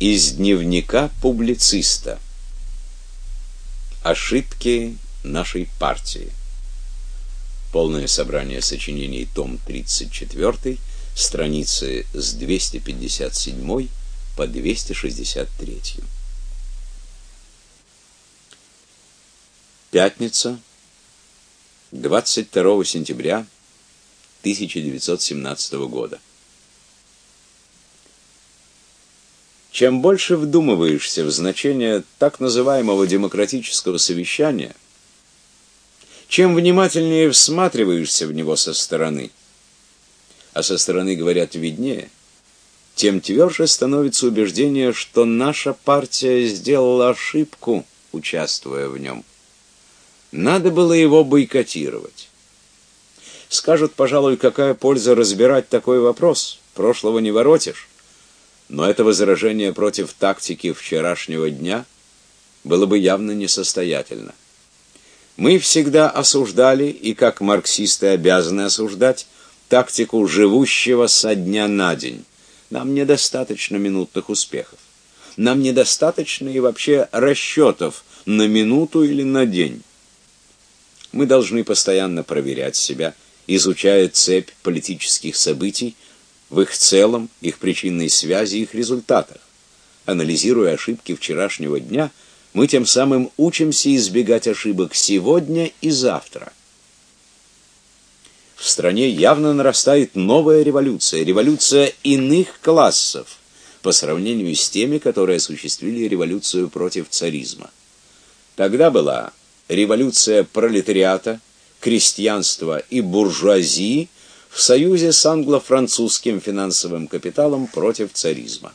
Из дневника публициста. Ошибки нашей партии. Полное собрание сочинений, том 34, страницы с 257 по 263. Пятница, 22 сентября 1917 года. Чем больше вдумываешься в значение так называемого демократического совещания, чем внимательнее всматриваешься в него со стороны, а со стороны, говорят, виднее, тем тверже становится убеждение, что наша партия сделала ошибку, участвуя в нем. Надо было его бойкотировать. Скажут, пожалуй, какая польза разбирать такой вопрос? Прошлого не воротишь. Но это возражение против тактики вчерашнего дня было бы явно несостоятельно. Мы всегда осуждали, и как марксисты обязаны осуждать, тактику живущего со дня на день. Нам недостаточно минутных успехов. Нам недостаточно и вообще расчетов на минуту или на день. Мы должны постоянно проверять себя, изучая цепь политических событий, в их целом, их причинной связи, их результатах. Анализируя ошибки вчерашнего дня, мы тем самым учимся избегать ошибок сегодня и завтра. В стране явно нарастает новая революция, революция иных классов по сравнению с теми, которые осуществили революцию против царизма. Тогда была революция пролетариата, крестьянства и буржуазии в союзе с англо-французским финансовым капиталом против царизма.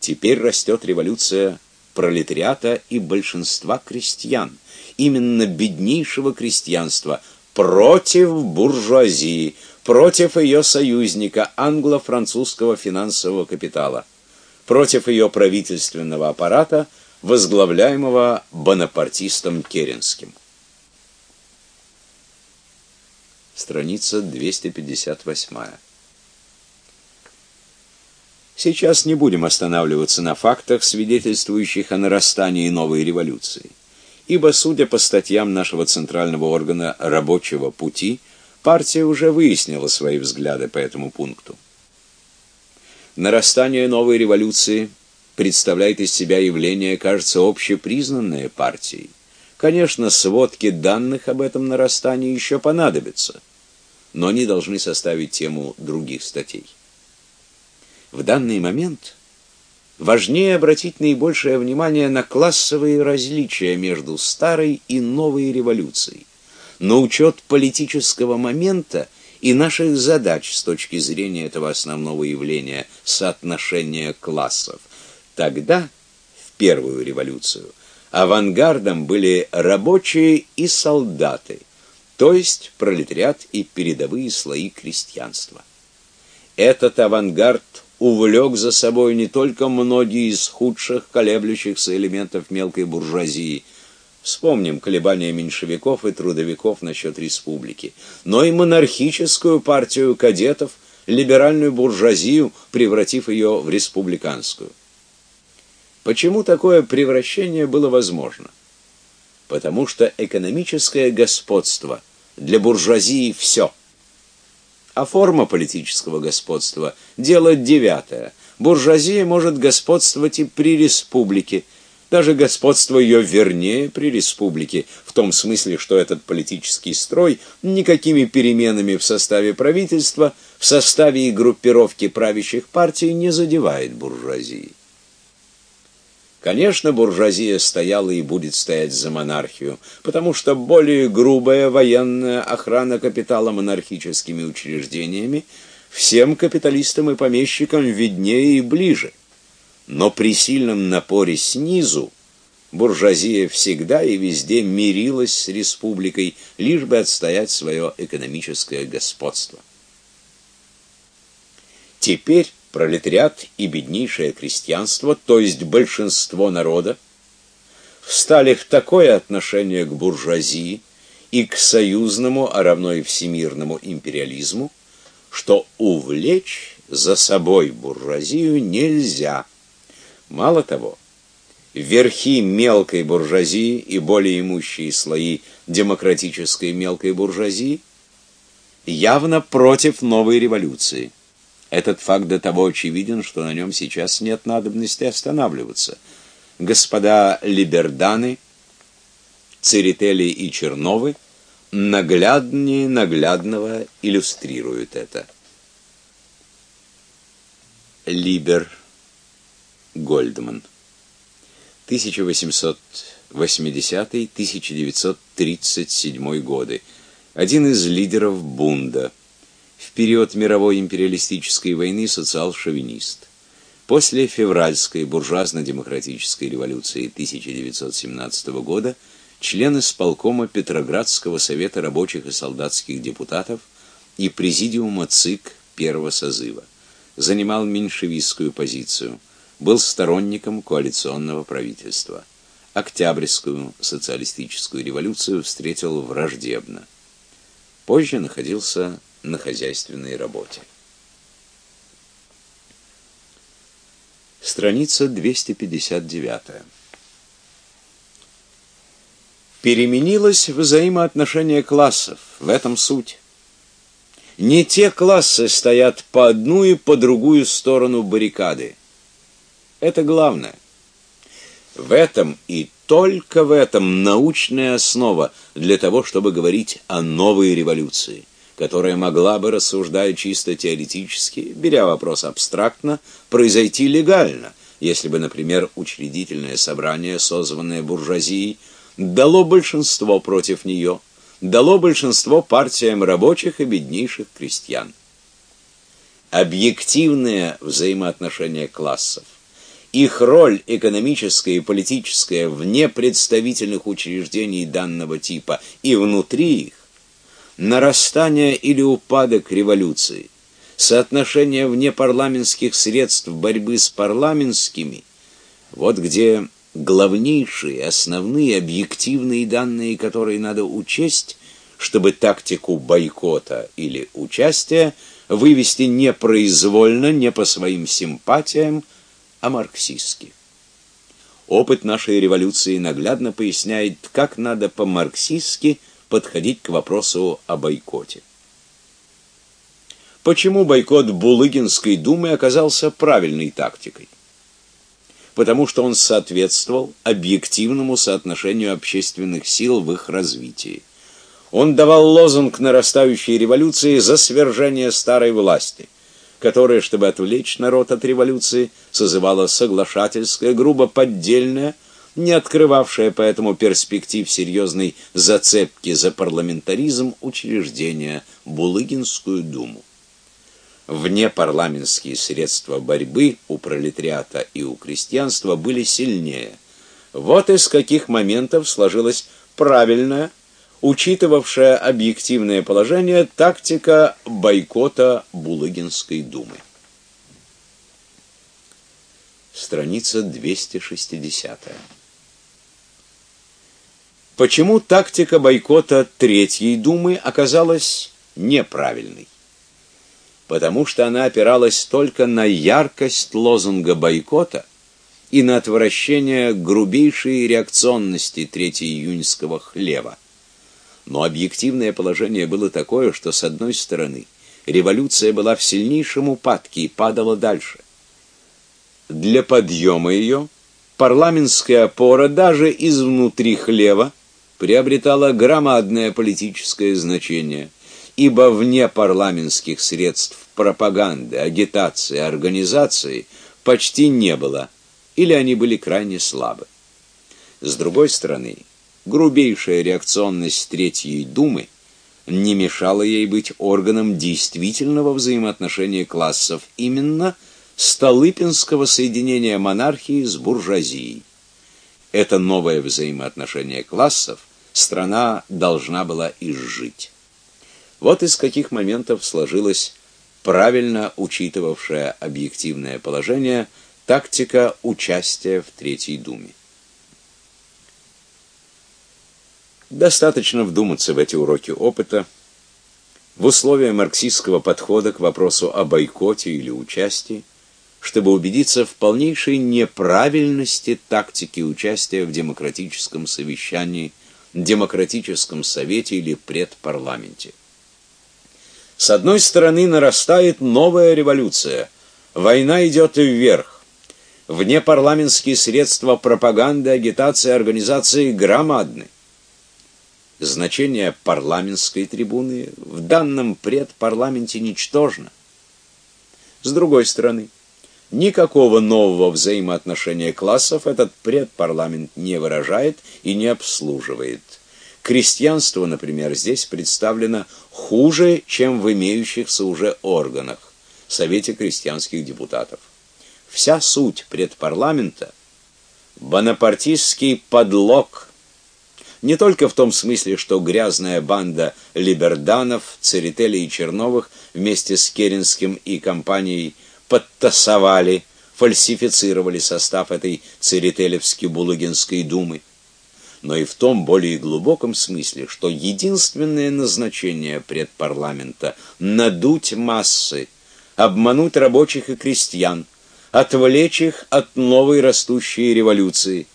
Теперь растет революция пролетариата и большинства крестьян, именно беднейшего крестьянства, против буржуазии, против ее союзника англо-французского финансового капитала, против ее правительственного аппарата, возглавляемого бонапартистом Керенским. Страница 258. Сейчас не будем останавливаться на фактах, свидетельствующих о нарастании новой революции, ибо, судя по статьям нашего центрального органа рабочего пути, партия уже выяснила свои взгляды по этому пункту. Нарастание новой революции представляет из себя явление, кажется, общепризнанное партией. Конечно, сводки данных об этом нарастании еще понадобятся, но они должны составить тему других статей. В данный момент важнее обратить наибольшее внимание на классовые различия между старой и новой революцией, на учет политического момента и наших задач с точки зрения этого основного явления соотношения классов. Тогда, в первую революцию, авангардом были рабочие и солдаты, то есть пролетариат и передовые слои крестьянства. Этот авангард увлек за собой не только многие из худших колеблющихся элементов мелкой буржуазии, вспомним колебания меньшевиков и трудовиков насчет республики, но и монархическую партию кадетов, либеральную буржуазию, превратив ее в республиканскую. Почему такое превращение было возможно? Потому что экономическое господство для буржуазии все. А форма политического господства дело девятое. Буржуазия может господствовать и при республике, даже господство ее вернее при республике, в том смысле, что этот политический строй никакими переменами в составе правительства, в составе и группировке правящих партий не задевает буржуазии. Конечно, буржуазия стояла и будет стоять за монархию, потому что более грубая военная охрана капитала монархическими учреждениями всем капиталистам и помещикам виднее и ближе. Но при сильном напоре снизу буржуазия всегда и везде мирилась с республикой, лишь бы отстоять свое экономическое господство. Теперь пролетариат и беднейшее крестьянство, то есть большинство народа, встали в такое отношение к буржуазии и к союзному, а равно и всемирному империализму, что увлечь за собой буржуазию нельзя. Мало того, верхи мелкой буржуазии и более имущие слои демократической мелкой буржуазии явно против новой революции. Этот факт до того очевиден, что на нем сейчас нет надобности останавливаться. Господа Либерданы, Церетели и Черновы нагляднее наглядного иллюстрируют это. Либер Гольдман 1880-1937 годы. Один из лидеров Бунда. В период мировой империалистической войны социал-шовинист. После февральской буржуазно-демократической революции 1917 года член исполкома Петроградского совета рабочих и солдатских депутатов и президиума ЦИК первого созыва. Занимал меньшевистскую позицию был сторонником коалиционного правительства. Октябрьскую социалистическую революцию встретил враждебно. Позже находился на хозяйственной работе. Страница 259. Переменилось взаимоотношение классов, в этом суть. Не те классы стоят по одну и по другую сторону баррикады. Это главное. В этом и только в этом научная основа для того, чтобы говорить о новой революции, которая могла бы, рассуждая чисто теоретически, беря вопрос абстрактно, произойти легально, если бы, например, учредительное собрание, созванное буржуазией, дало большинство против нее, дало большинство партиям рабочих и беднейших крестьян. Объективное взаимоотношение классов их роль экономическая и политическая вне представительных учреждений данного типа и внутри их, нарастание или упадок революции, соотношение внепарламентских средств борьбы с парламентскими, вот где главнейшие, основные объективные данные, которые надо учесть, чтобы тактику бойкота или участия вывести не произвольно, не по своим симпатиям, а марксистски. Опыт нашей революции наглядно поясняет, как надо по-марксистски подходить к вопросу о бойкоте. Почему бойкот Булыгинской думы оказался правильной тактикой? Потому что он соответствовал объективному соотношению общественных сил в их развитии. Он давал лозунг нарастающей революции за свержение старой власти – которое, чтобы отвлечь народ от революции, созывало соглашательское, грубо поддельное, не открывавшее поэтому перспектив серьезной зацепки за парламентаризм учреждение Булыгинскую думу. Вне парламентские средства борьбы у пролетариата и у крестьянства были сильнее. Вот из каких моментов сложилась правильная учитывавшая объективное положение тактика бойкота Булыгинской думы. Страница 260. Почему тактика бойкота Третьей думы оказалась неправильной? Потому что она опиралась только на яркость лозунга бойкота и на отвращение грубейшей реакционности третьеиюньского хлева. Но объективное положение было такое, что с одной стороны революция была в сильнейшем упадке и падала дальше. Для подъема ее парламентская опора даже изнутри хлева приобретала громадное политическое значение, ибо вне парламентских средств пропаганды, агитации, организации почти не было, или они были крайне слабы. С другой стороны, грубейшая реакционность Третьей Думы не мешала ей быть органом действительного взаимоотношения классов, именно Столыпинского соединения монархии с буржуазией. Это новое взаимоотношение классов страна должна была изжить. Вот из каких моментов сложилась правильно учитывавшая объективное положение тактика участия в Третьей Думе. Достаточно вдуматься в эти уроки опыта, в условия марксистского подхода к вопросу о бойкоте или участии, чтобы убедиться в полнейшей неправильности тактики участия в демократическом совещании, демократическом совете или предпарламенте. С одной стороны нарастает новая революция. Война идет вверх. Внепарламентские средства пропаганды, агитации, организации громадны. Значение парламентской трибуны в данном предпарламенте ничтожно. С другой стороны, никакого нового взаимоотношения классов этот предпарламент не выражает и не обслуживает. Крестьянство, например, здесь представлено хуже, чем в имеющихся уже органах Совете крестьянских депутатов. Вся суть предпарламента бонапартистский подлог. Не только в том смысле, что грязная банда либерданов, Церетели и Черновых вместе с Керенским и компанией подтасовали, фальсифицировали состав этой Церетелевски-Булыгинской думы, но и в том более глубоком смысле, что единственное назначение предпарламента надуть массы, обмануть рабочих и крестьян, отвлечь их от новой растущей революции,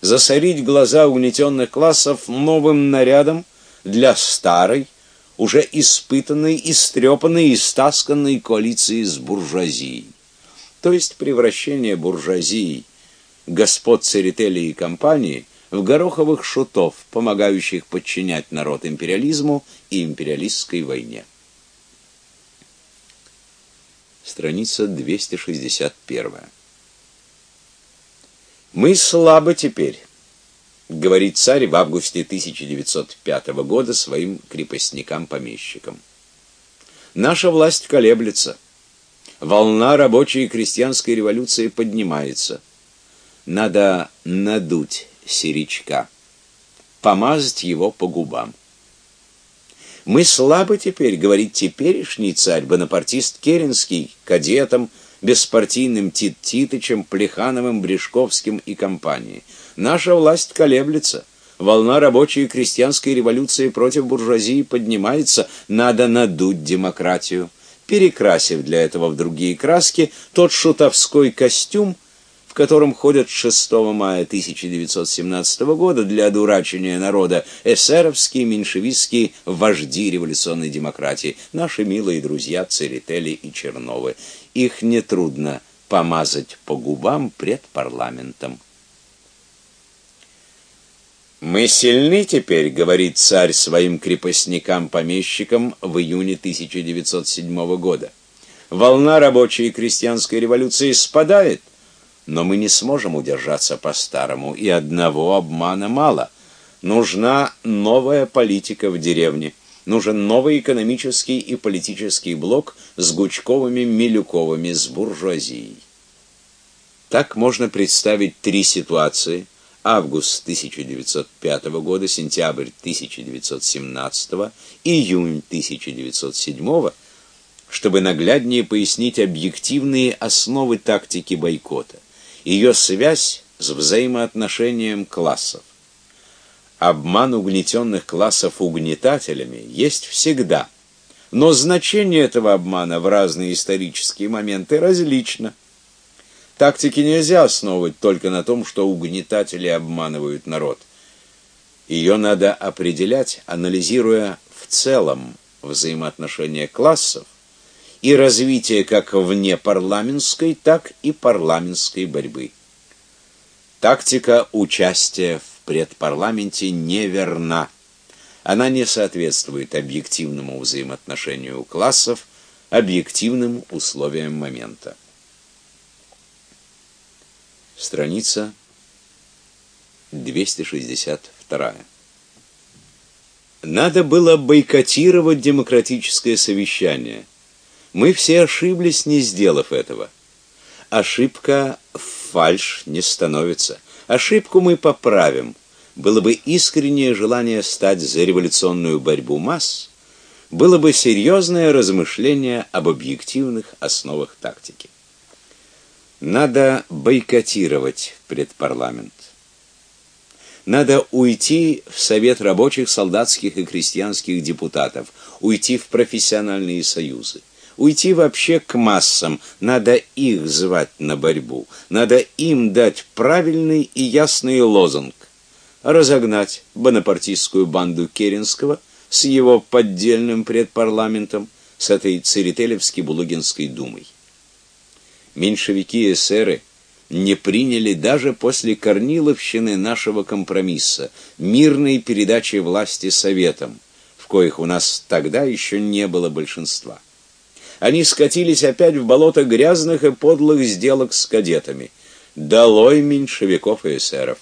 засорить глаза угнетенных классов новым нарядом для старой, уже испытанной, истрепанной и стасканной коалиции с буржуазией. То есть превращение буржуазии, господ Церетели и компании – в гороховых шутов, помогающих подчинять народ империализму и империалистской войне. Страница 261. Мы слабы теперь, говорит царь в августе 1905 года своим крепостникам-помещикам. Наша власть колеблется. Волна рабочей и крестьянской революции поднимается. Надо надуть серичка, помазать его по губам. Мы слабы теперь, говорит теперешний царь, бонапартист Керенский, кадетом, беспартийным Тит Титычем, Плехановым, Брешковским и компанией. Наша власть колеблется. Волна рабочей и крестьянской революции против буржуазии поднимается, надо надуть демократию. Перекрасив для этого в другие краски тот шутовской костюм, котором ходят 6 мая 1917 года для одурачения народа эсеровские, меньшевистские вожди революционной демократии, наши милые друзья Церетели и Черновы. Их нетрудно помазать по губам пред парламентом. Мы сильны теперь, говорит царь своим крепостникам-помещикам в июне 1907 года. Волна рабочей и крестьянской революции спадает, но мы не сможем удержаться по-старому, и одного обмана мало. Нужна новая политика в деревне. Нужен новый экономический и политический блок с Гучковыми, Милюковыми, с буржуазией. Так можно представить три ситуации: август 1905 года, сентябрь 1917, июнь 1907, чтобы нагляднее пояснить объективные основы тактики бойкота ее связь с взаимоотношением классов. Обман угнетенных классов угнетателями есть всегда, но значение этого обмана в разные исторические моменты различно. Тактики нельзя основывать только на том, что угнетатели обманывают народ. Ее надо определять, анализируя в целом взаимоотношения классов и развитие как вне парламентской, так и парламентской борьбы. Тактика участия в предпарламенте неверна. Она не соответствует объективному взаимоотношению классов, объективным условиям момента. Страница 262. Надо было бойкотировать демократическое совещание – мы все ошиблись, не сделав этого. Ошибка фальш не становится. Ошибку мы поправим. Было бы искреннее желание стать за революционную борьбу масс, было бы серьезное размышление об объективных основах тактики. Надо бойкотировать предпарламент. Надо уйти в Совет рабочих, солдатских и крестьянских депутатов, уйти в профессиональные союзы, уйти вообще к массам. Надо их звать на борьбу, надо им дать правильный и ясный лозунг, разогнать бонапартистскую банду Керенского с его поддельным предпарламентом, с этой Церетелевски-Булыгинской думой. Меньшевики и эсеры не приняли даже после Корниловщины нашего компромисса, мирной передачи власти советам, в коих у нас тогда еще не было большинства. Они скатились опять в болото грязных и подлых сделок с кадетами. Долой меньшевиков и эсеров.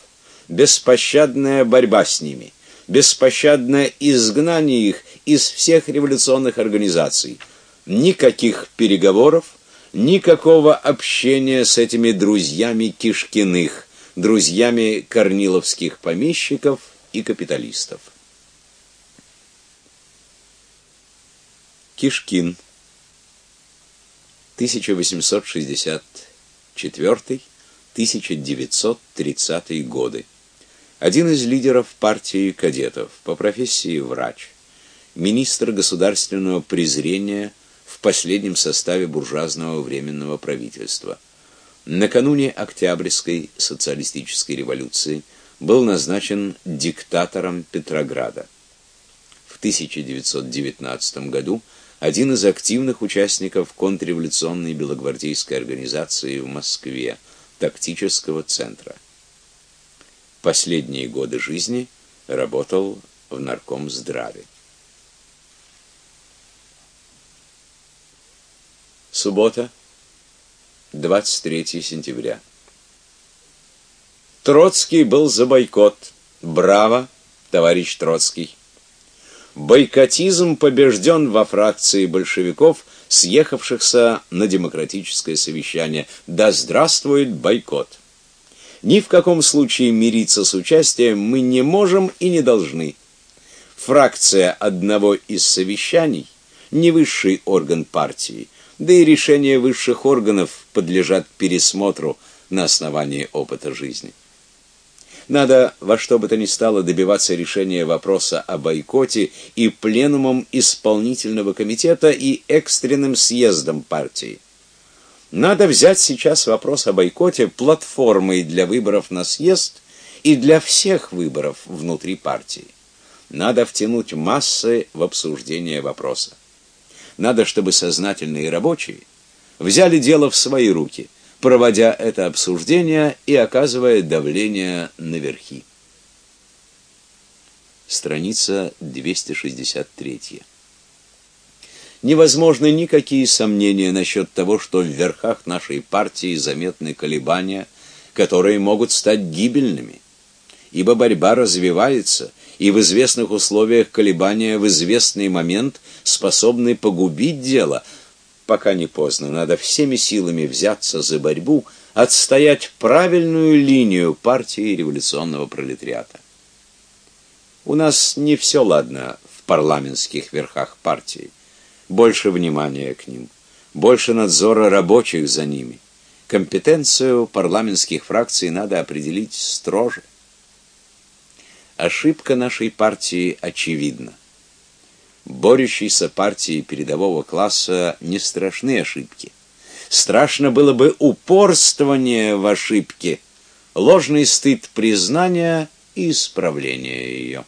Беспощадная борьба с ними, беспощадное изгнание их из всех революционных организаций. Никаких переговоров, никакого общения с этими друзьями Кишкиных, друзьями корниловских помещиков и капиталистов. Кишкин 1864-1930 годы. Один из лидеров партии кадетов, по профессии врач, министр государственного презрения – в последнем составе буржуазного временного правительства. Накануне Октябрьской социалистической революции был назначен диктатором Петрограда. В 1919 году один из активных участников контрреволюционной белогвардейской организации в Москве, тактического центра. Последние годы жизни работал в наркомздраве. Суббота, 23 сентября. Троцкий был за бойкот. Браво, товарищ Троцкий. Бойкотизм побежден во фракции большевиков, съехавшихся на демократическое совещание. Да здравствует бойкот. Ни в каком случае мириться с участием мы не можем и не должны. Фракция одного из совещаний не высший орган партии да и решения высших органов подлежат пересмотру на основании опыта жизни. Надо во что бы то ни стало добиваться решения вопроса о бойкоте и пленумом исполнительного комитета и экстренным съездом партии. Надо взять сейчас вопрос о бойкоте платформой для выборов на съезд и для всех выборов внутри партии. Надо втянуть массы в обсуждение вопроса. Надо, чтобы сознательные рабочие взяли дело в свои руки, проводя это обсуждение и оказывая давление на верхи. Страница 263. Невозможны никакие сомнения насчет того, что в верхах нашей партии заметны колебания, которые могут стать гибельными, ибо борьба развивается, и в известных условиях колебания в известный момент способны погубить дело. Пока не поздно, надо всеми силами взяться за борьбу, отстоять правильную линию партии революционного пролетариата. У нас не все ладно в парламентских верхах партии. Больше внимания к ним, больше надзора рабочих за ними. Компетенцию парламентских фракций надо определить строже. Ошибка нашей партии очевидна. Борющейся партии передового класса не страшны ошибки. Страшно было бы упорствование в ошибке, ложный стыд признания и исправления ее.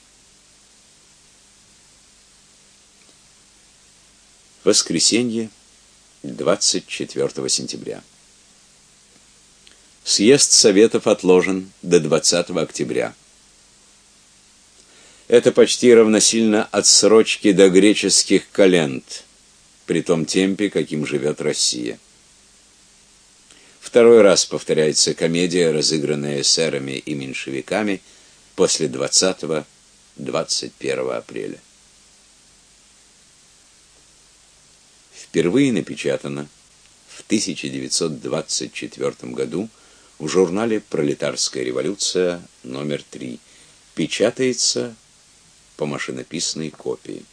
Воскресенье, 24 сентября. Съезд Советов отложен до 20 октября. Это почти равносильно отсрочке до греческих календ, при том темпе, каким живет Россия. Второй раз повторяется комедия, разыгранная эсерами и меньшевиками после 20-21 апреля. Впервые напечатано в 1924 году в журнале Пролетарская революция номер 3. Печатается по машинописной копии.